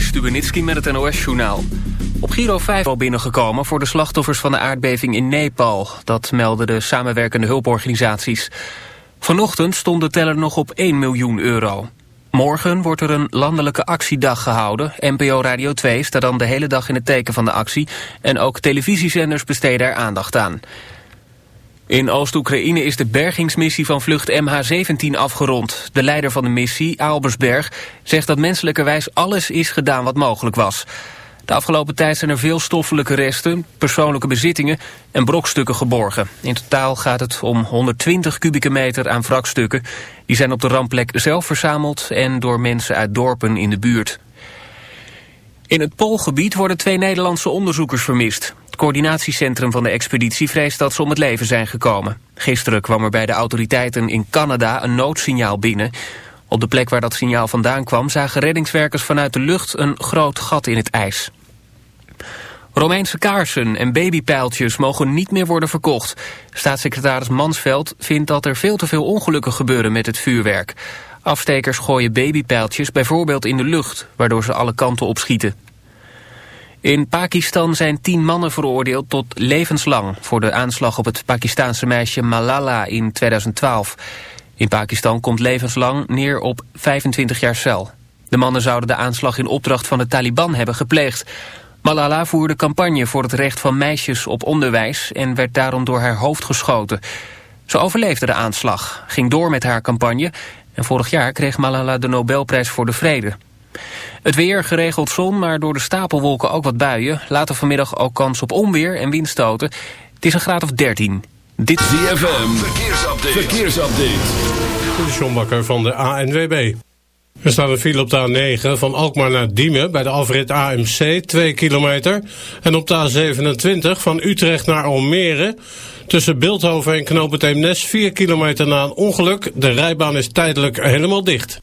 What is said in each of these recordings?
Stubenitski met het NOS-journaal. Op Giro 5 al binnengekomen voor de slachtoffers van de aardbeving in Nepal. Dat melden de samenwerkende hulporganisaties. Vanochtend stond de teller nog op 1 miljoen euro. Morgen wordt er een landelijke actiedag gehouden. NPO Radio 2 staat dan de hele dag in het teken van de actie... en ook televisiezenders besteden er aandacht aan. In Oost-Oekraïne is de bergingsmissie van vlucht MH17 afgerond. De leider van de missie, Albersberg, zegt dat menselijkerwijs alles is gedaan wat mogelijk was. De afgelopen tijd zijn er veel stoffelijke resten, persoonlijke bezittingen en brokstukken geborgen. In totaal gaat het om 120 kubieke meter aan wrakstukken. Die zijn op de rampplek zelf verzameld en door mensen uit dorpen in de buurt. In het Poolgebied worden twee Nederlandse onderzoekers vermist. Het coördinatiecentrum van de expeditie vreest dat ze om het leven zijn gekomen. Gisteren kwam er bij de autoriteiten in Canada een noodsignaal binnen. Op de plek waar dat signaal vandaan kwam zagen reddingswerkers vanuit de lucht een groot gat in het ijs. Romeinse kaarsen en babypijltjes mogen niet meer worden verkocht. Staatssecretaris Mansveld vindt dat er veel te veel ongelukken gebeuren met het vuurwerk. Afstekers gooien babypijltjes bijvoorbeeld in de lucht, waardoor ze alle kanten opschieten. In Pakistan zijn tien mannen veroordeeld tot levenslang... voor de aanslag op het Pakistaanse meisje Malala in 2012. In Pakistan komt levenslang neer op 25 jaar cel. De mannen zouden de aanslag in opdracht van de Taliban hebben gepleegd. Malala voerde campagne voor het recht van meisjes op onderwijs... en werd daarom door haar hoofd geschoten. Ze overleefde de aanslag, ging door met haar campagne... en vorig jaar kreeg Malala de Nobelprijs voor de Vrede. Het weer, geregeld zon, maar door de stapelwolken ook wat buien. Later vanmiddag ook kans op onweer en windstoten. Het is een graad of 13. Dit is ZFM, verkeersupdate. verkeersupdate. De John Bakker van de ANWB. Er staat een file op de A9 van Alkmaar naar Diemen bij de afrit AMC 2 kilometer. En op de A27 van Utrecht naar Almere tussen Beeldhoven en Knoop 4 kilometer na een ongeluk. De rijbaan is tijdelijk helemaal dicht.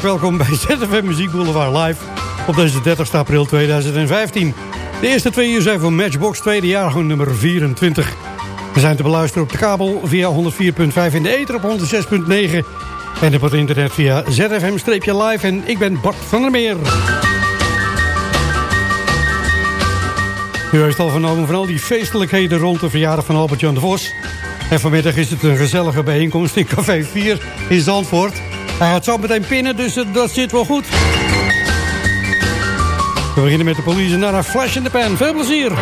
Welkom bij ZFM Muziek Boulevard Live op deze 30 april 2015. De eerste twee uur zijn voor Matchbox tweede jaargang nummer 24. We zijn te beluisteren op de kabel via 104.5 in de ether op 106.9 en op het internet via ZFM-live en ik ben Bart van der Meer. U heeft al vernomen van al die feestelijkheden rond de verjaardag van Albert-Jan de Vos. En vanmiddag is het een gezellige bijeenkomst in Café 4 in Zandvoort. Hij gaat zo meteen pinnen, dus eh, dat zit wel goed. We beginnen met de police naar een flash in de pen. Veel plezier!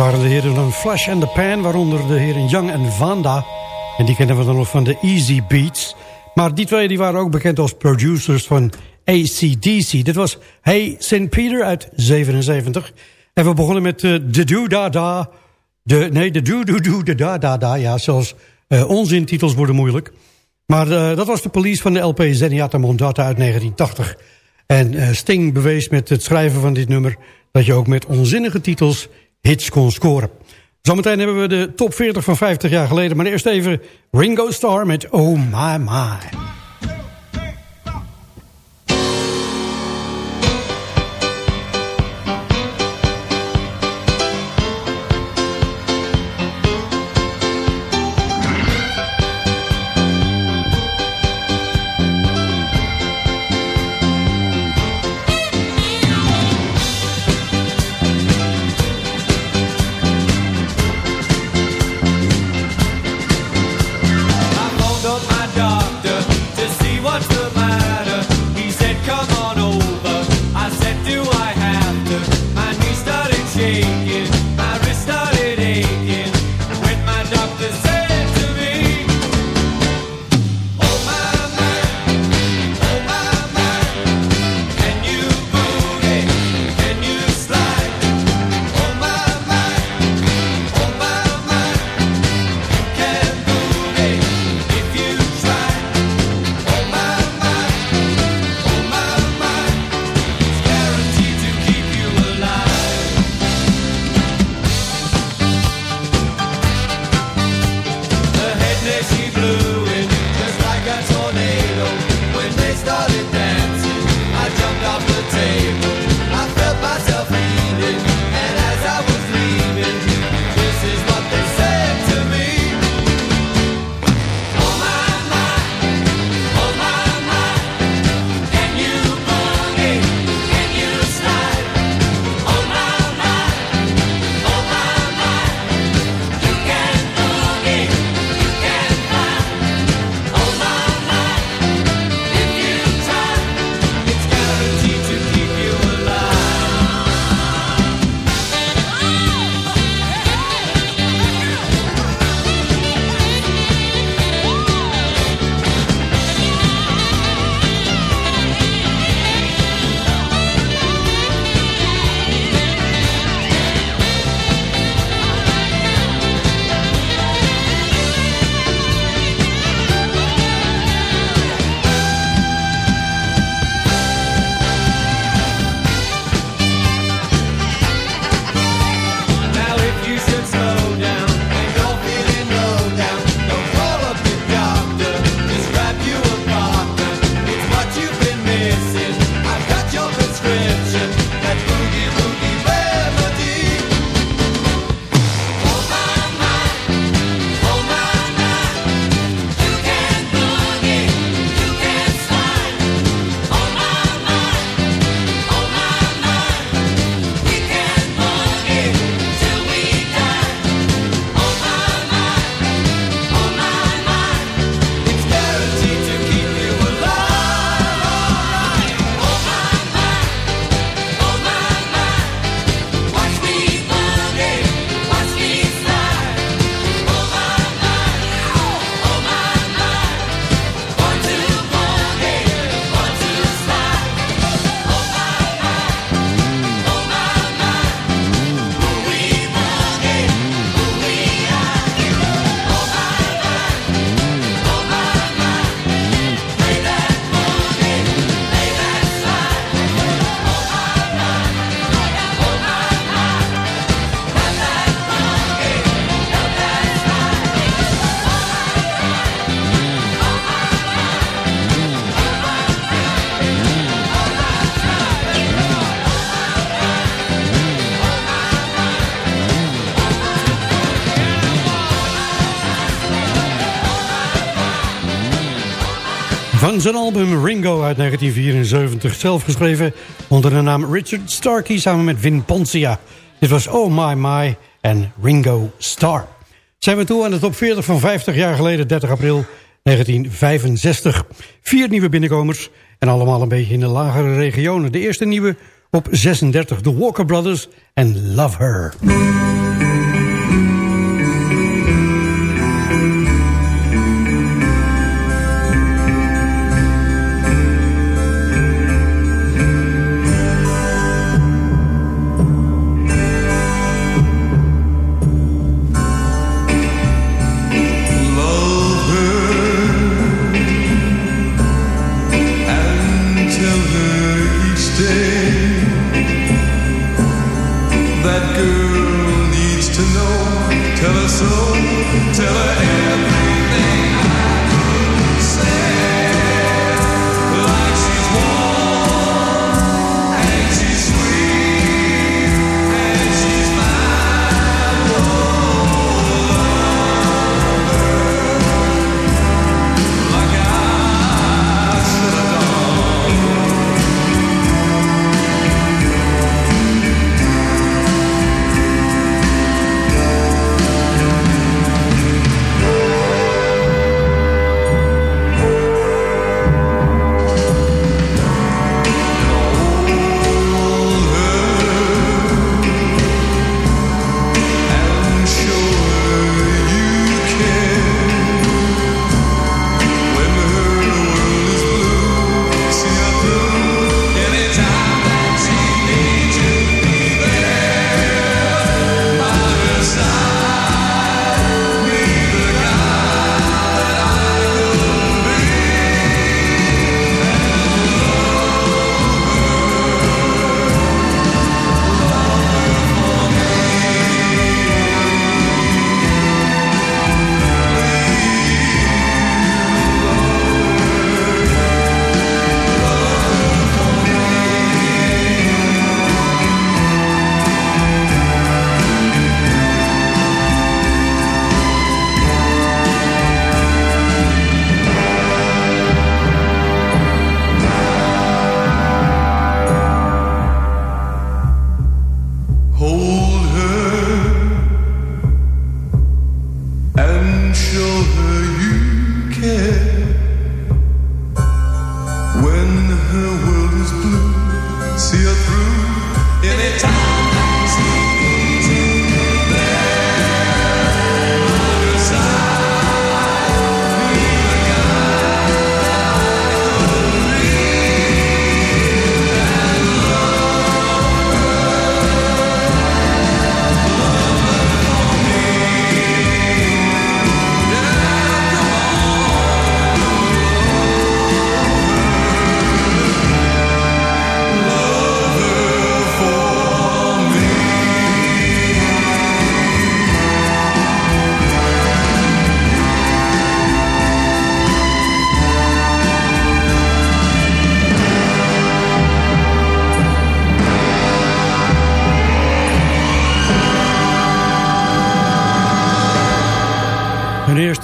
Waren de heren van Flash and the Pan, waaronder de heren Young en Vanda. En die kennen we dan nog van de Easy Beats. Maar die twee die waren ook bekend als producers van ACDC. Dit was Hey St. Peter uit 77. En we begonnen met uh, de Do Da Da. De, nee, de Do Do Do de Da Da Da. Ja, zelfs uh, onzintitels worden moeilijk. Maar uh, dat was de police van de LP Zenyatta Mondata uit 1980. En Sting bewees met het schrijven van dit nummer... dat je ook met onzinnige titels hits kon scoren. Zometeen hebben we de top 40 van 50 jaar geleden. Maar eerst even Ringo Starr met Oh My My. Zijn album Ringo uit 1974, zelf geschreven onder de naam Richard Starkey samen met Vin Poncia. Dit was Oh My My en Ringo Starr. Zijn we toe aan de top 40 van 50 jaar geleden, 30 april 1965. Vier nieuwe binnenkomers en allemaal een beetje in de lagere regionen. De eerste nieuwe op 36, The Walker Brothers en Love Her.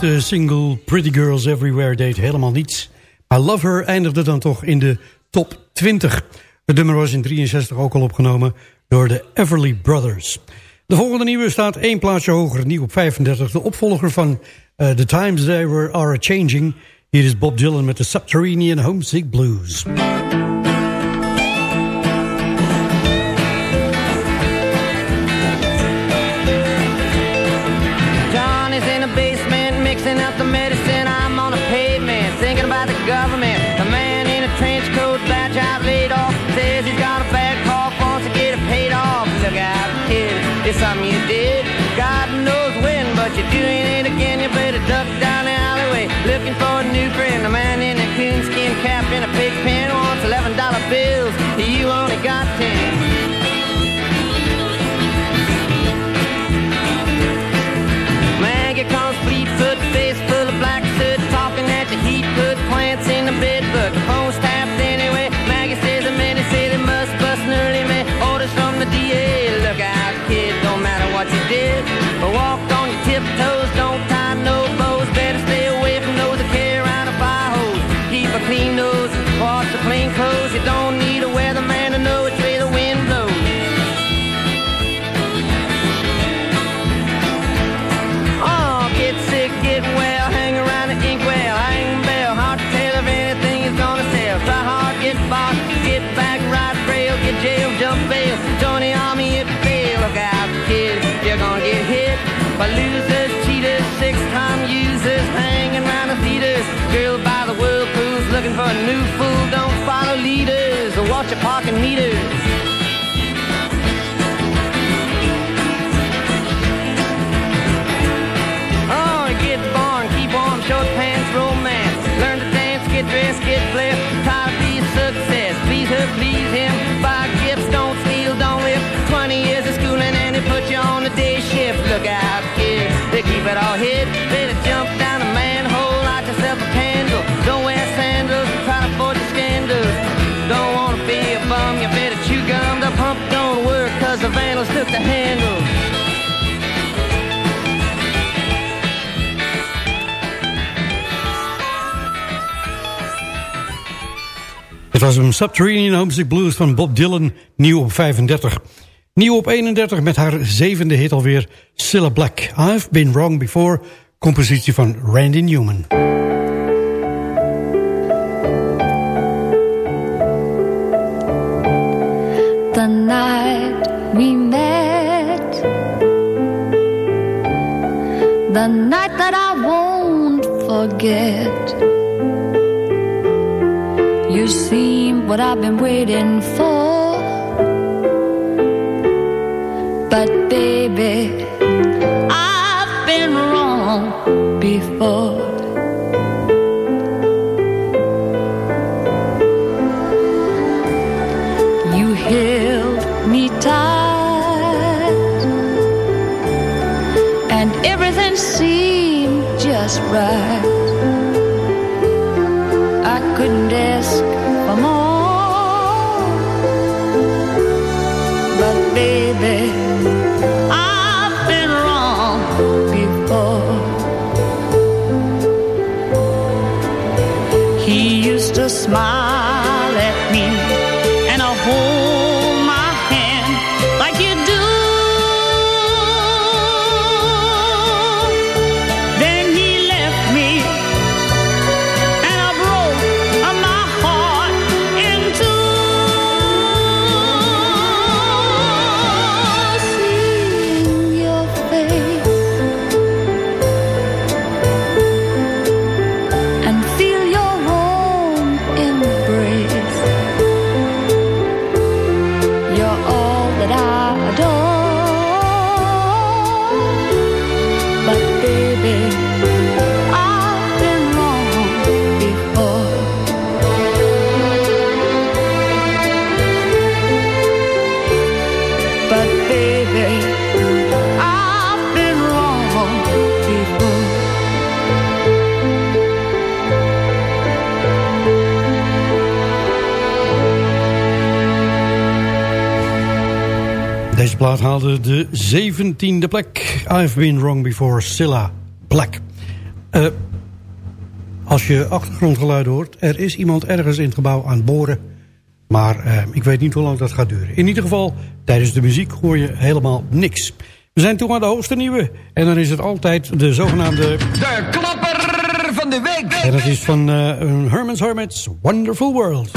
Eerste single Pretty Girls Everywhere deed helemaal niets. Maar Love Her eindigde dan toch in de top 20. Het nummer was in 63 ook al opgenomen door de Everly Brothers. De volgende nieuwe staat één plaatsje hoger, nieuw op 35. De opvolger van eh, The Times They Were Are Changing. Hier is Bob Dylan met de Subterranean Homesick Blues. Friend, the man. New fool. Don't follow leaders or watch your parking meters. Oh, get born, keep warm, short pants, romance. Learn to dance, get dressed, get blessed. Try to be success. Please her, please him. Buy gifts, don't steal, don't live. 20 years of schooling and they put you on the day shift. Look out, kid, they keep it all hid. Was Subterranean Homesick Blues van Bob Dylan, nieuw op 35. Nieuw op 31 met haar zevende hit alweer, Cilla Black. I've Been Wrong Before, compositie van Randy Newman. the night we met, the night that I won't forget. You seem what I've been waiting for, but baby, I've been wrong before. You held me tight, and everything seemed just right. I couldn't ask Vamos. Plaat haalde de 17e plek. I've been wrong before, Silla Black. Eh, als je achtergrondgeluiden hoort... er is iemand ergens in het gebouw aan het boren. Maar eh, ik weet niet hoe lang dat gaat duren. In ieder geval, tijdens de muziek hoor je helemaal niks. We zijn toe aan de hoogste nieuwe. En dan is het altijd de zogenaamde... De klapper van de week. En dat is van eh, Herman's Hermits Wonderful World.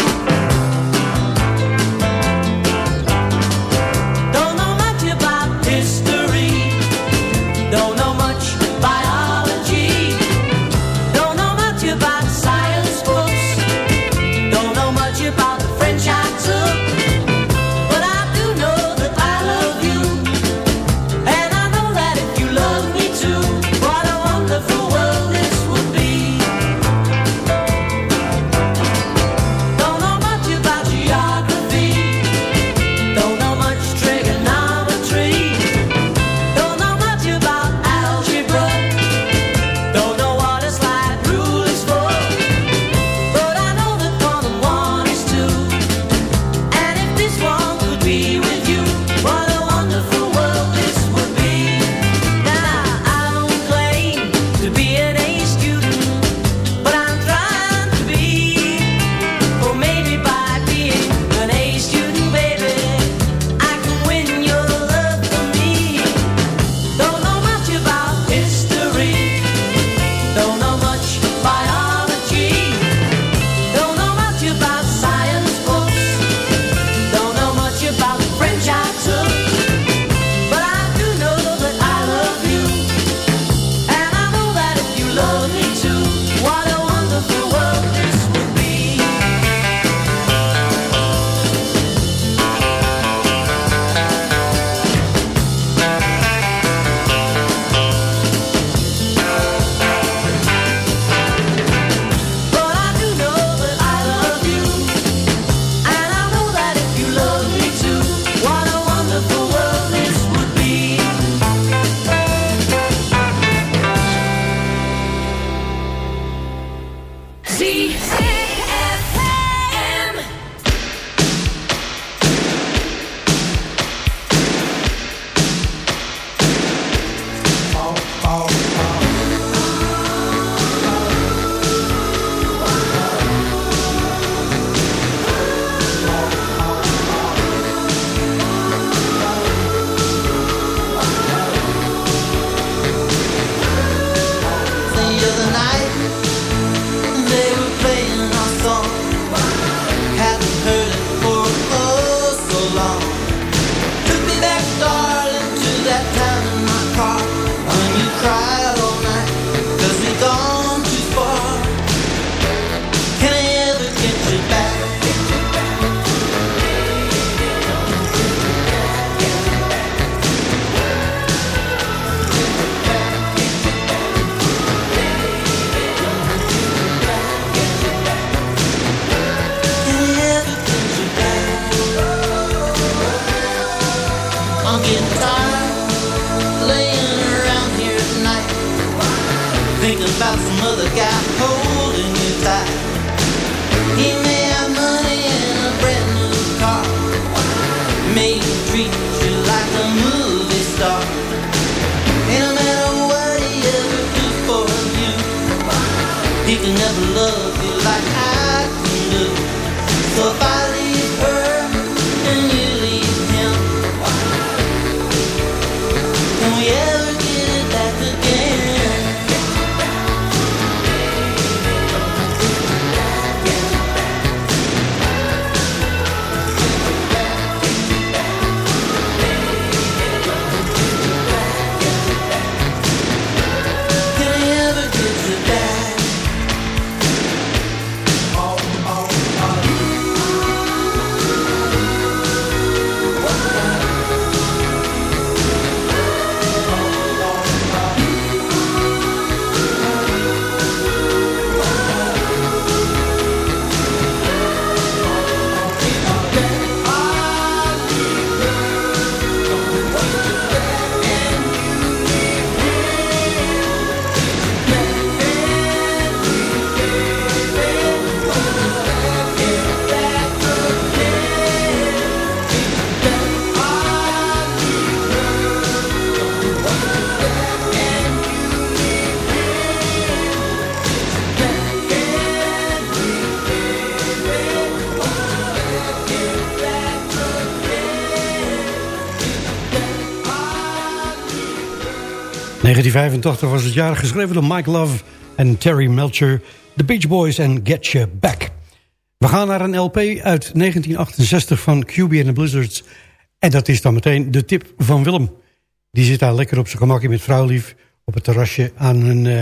1985 was het jaar geschreven door Mike Love en Terry Melcher... The Beach Boys en Get You Back. We gaan naar een LP uit 1968 van QB and the Blizzards. En dat is dan meteen de tip van Willem. Die zit daar lekker op zijn gemakje met vrouwlief... op het terrasje aan een eh,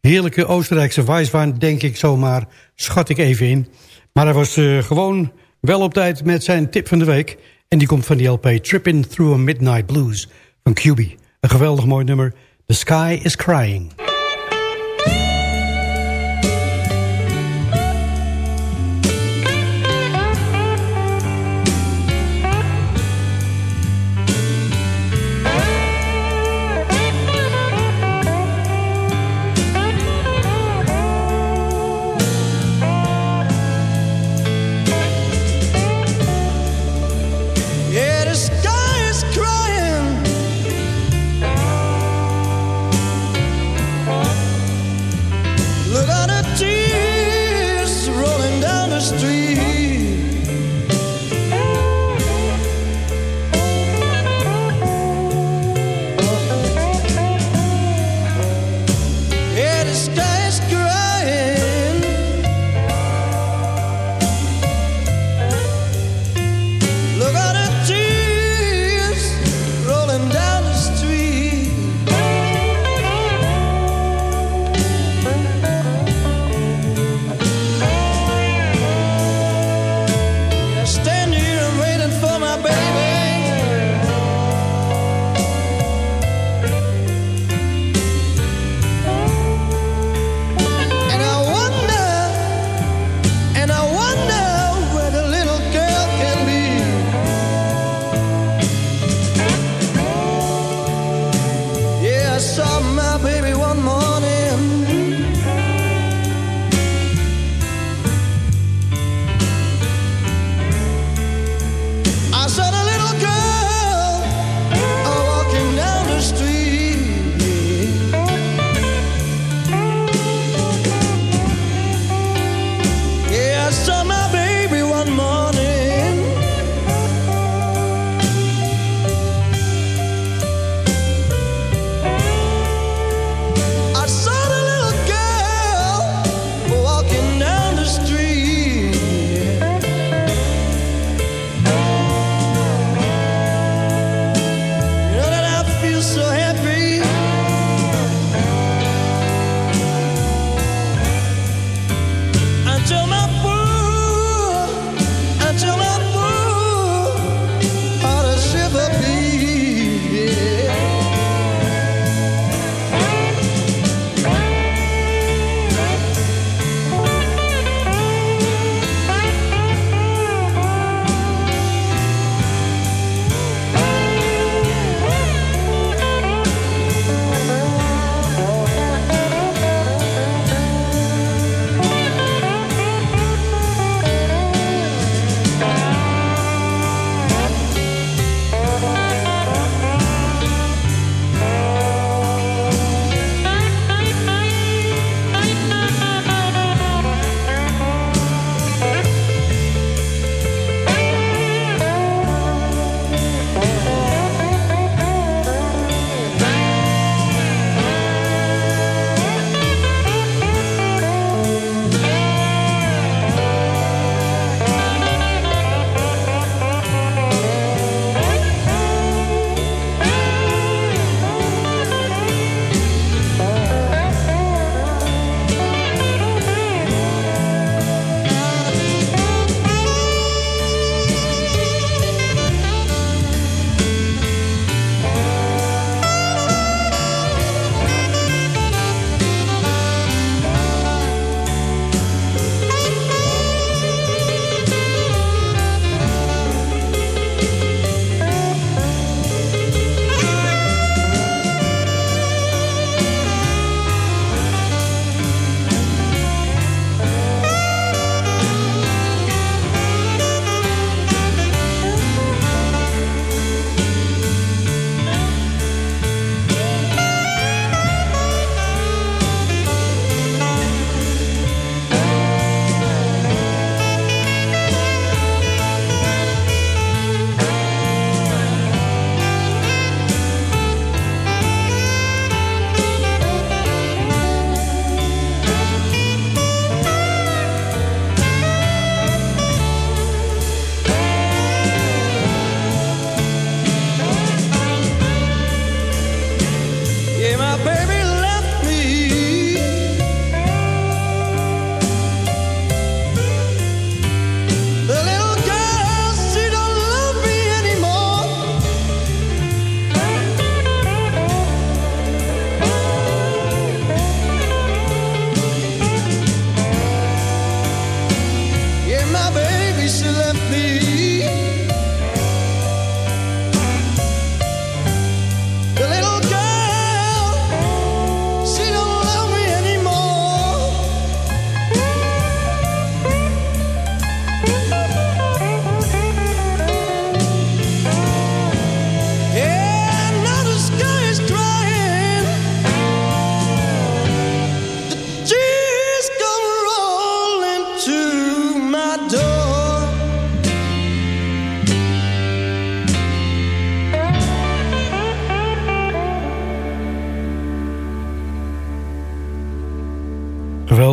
heerlijke Oostenrijkse Weisswein... denk ik zomaar, schat ik even in. Maar hij was eh, gewoon wel op tijd met zijn tip van de week... en die komt van die LP Trippin' Through a Midnight Blues van QB. Een geweldig mooi nummer... The Sky is Crying.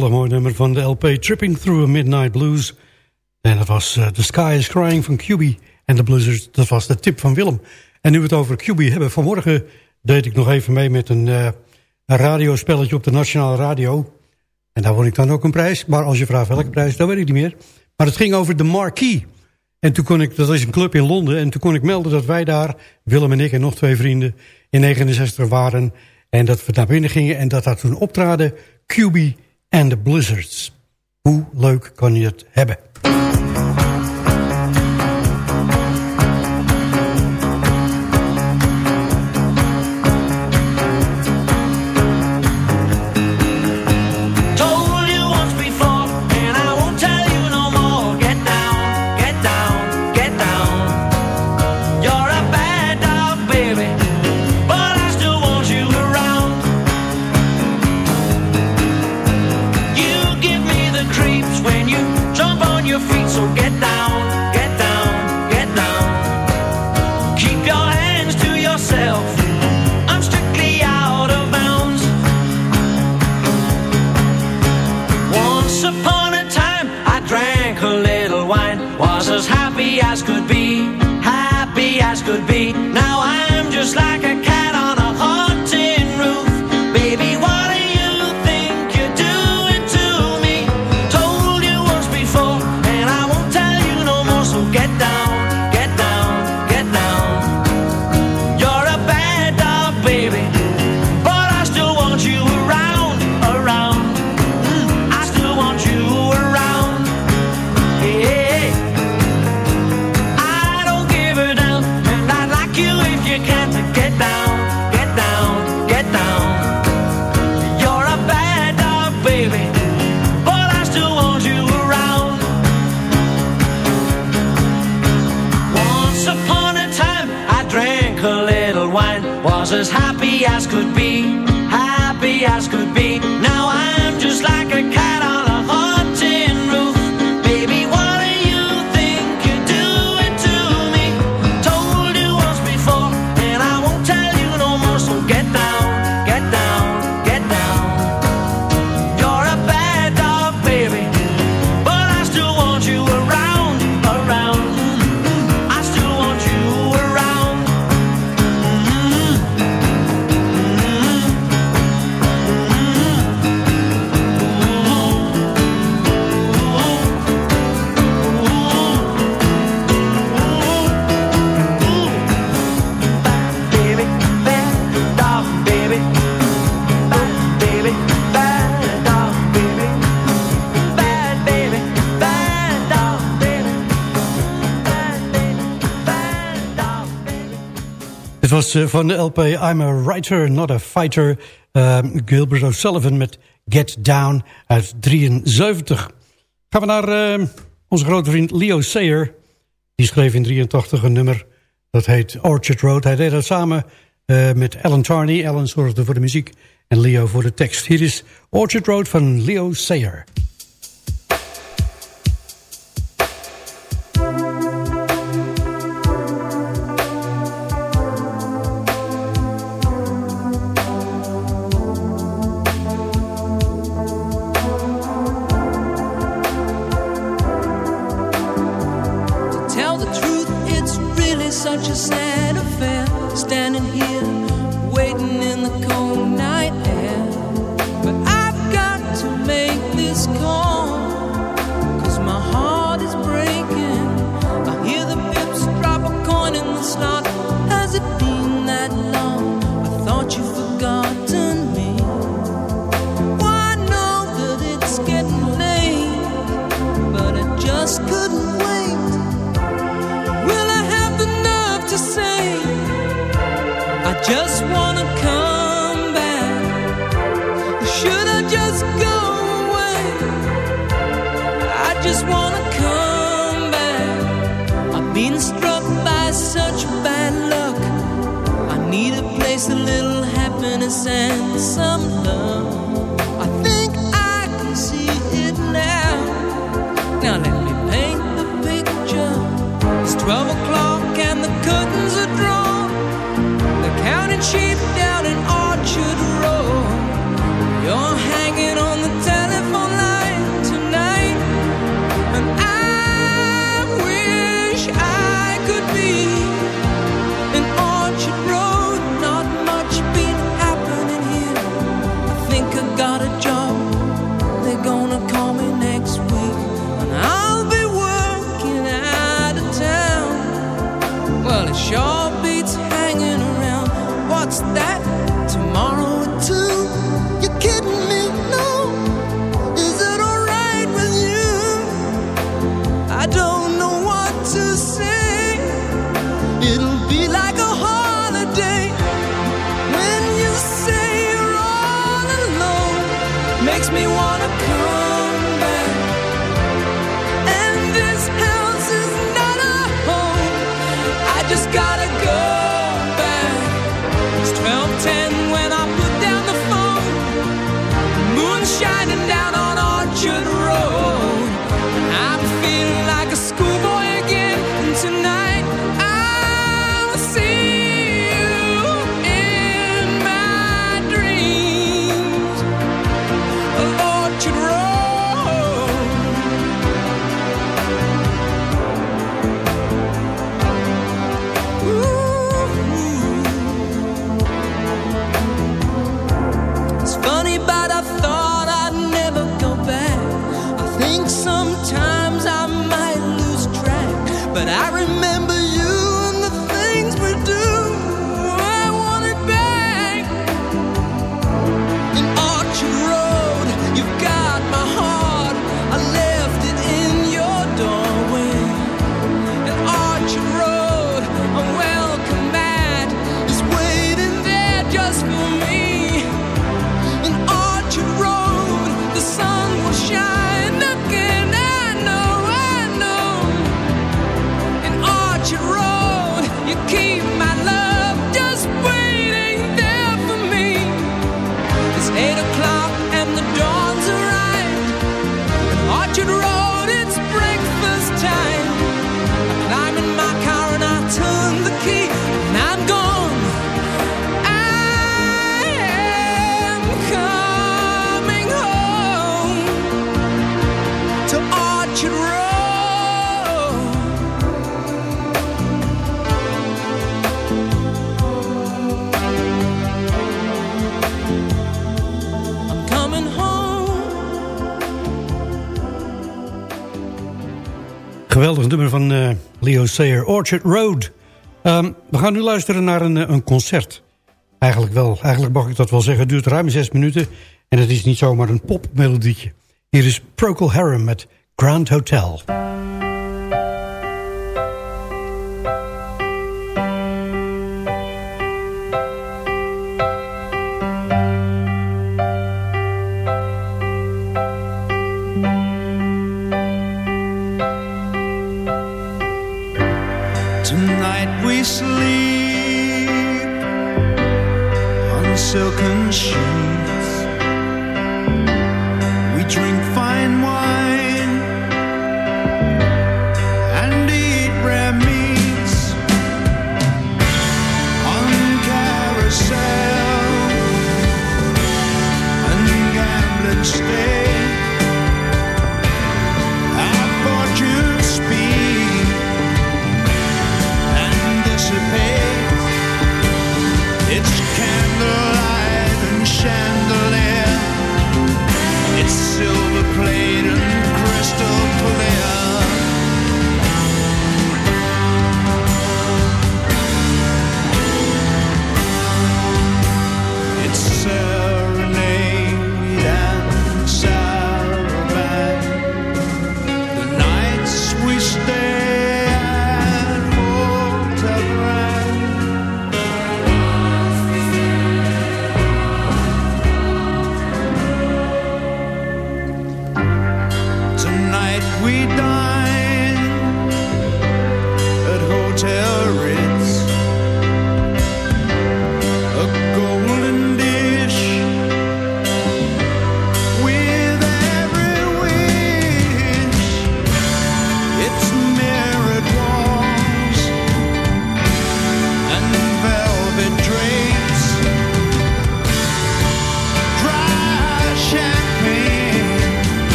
Geweldig mooi nummer van de LP Tripping Through a Midnight Blues. En dat was eh, The Sky is Crying van QB. En de Blizzards, dat was de tip van Willem. En nu we het over QB hebben, vanmorgen deed ik nog even mee met een, eh, een radiospelletje op de Nationale Radio. En daar won ik dan ook een prijs. Maar als je vraagt welke prijs, dan weet ik niet meer. Maar het ging over de marquis. En toen kon ik, dat is een club in Londen, en toen kon ik melden dat wij daar, Willem en ik en nog twee vrienden, in 69 waren. En dat we naar binnen gingen en dat daar toen optraden QB en de Blizzards. Hoe leuk kan je het hebben? Eh, van de LP I'm a Writer, Not a Fighter. Ehm, Gilbert O'Sullivan met Get Down uit 73. Gaan we naar ehm, onze grote vriend Leo Sayer. Die schreef in 83 een nummer. Dat heet Orchard Road. Hij deed dat samen eh, met Alan Tarney. Alan zorgde voor de muziek en Leo voor de tekst. Hier is Orchard Road van Leo Sayer. geweldig nummer van eh, Leo Sayer, Orchard Road. Ehm, we gaan nu luisteren naar een, eh, een, concert. Eigenlijk wel, eigenlijk mag ik dat wel zeggen. Het duurt ruim zes minuten en het is niet zomaar een popmelodietje. Hier is Procol Harum met Grand Hotel.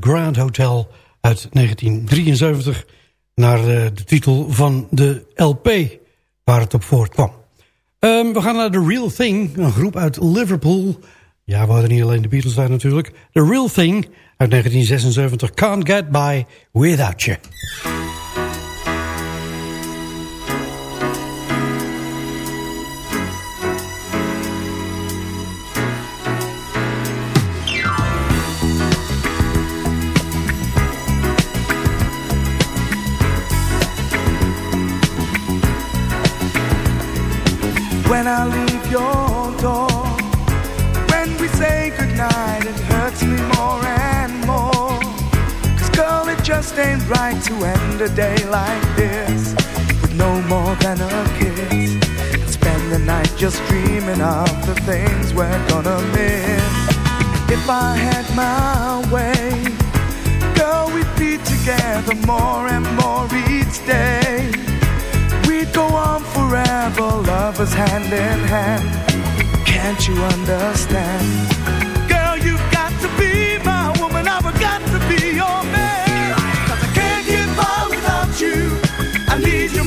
Grand Hotel uit 1973... naar eh, de titel van de LP waar het op voortkwam. Ehm, we gaan naar The Real Thing, een groep uit Liverpool. Ja, we niet alleen de Beatles daar natuurlijk. The Real Thing uit 1976, Can't Get By Without You. Right to end a day like this with no more than a kiss. And spend the night just dreaming of the things we're gonna miss. If I had my way, girl, we'd be together more and more each day. We'd go on forever, lovers hand in hand. Can't you understand?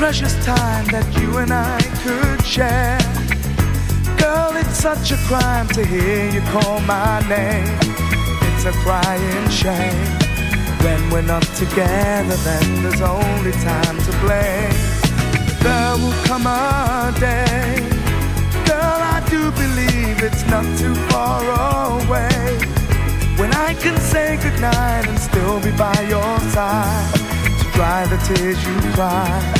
Precious time that you and I could share. Girl, it's such a crime to hear you call my name. It's a crying shame. When we're not together, then there's only time to blame. There will come a day. Girl, I do believe it's not too far away. When I can say goodnight and still be by your side to dry the tears you cry.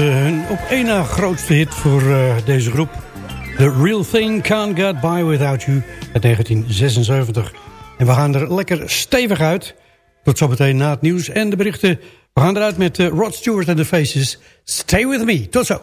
hun op één na grootste hit voor eh, deze groep. The Real Thing Can't Get By Without You uit 1976. En we gaan er lekker stevig uit. Tot zometeen na het nieuws en de berichten. We gaan eruit met eh, Rod Stewart en The Faces. Stay with me. Tot zo.